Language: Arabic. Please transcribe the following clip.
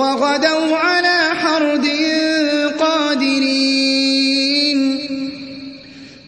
وغدوا على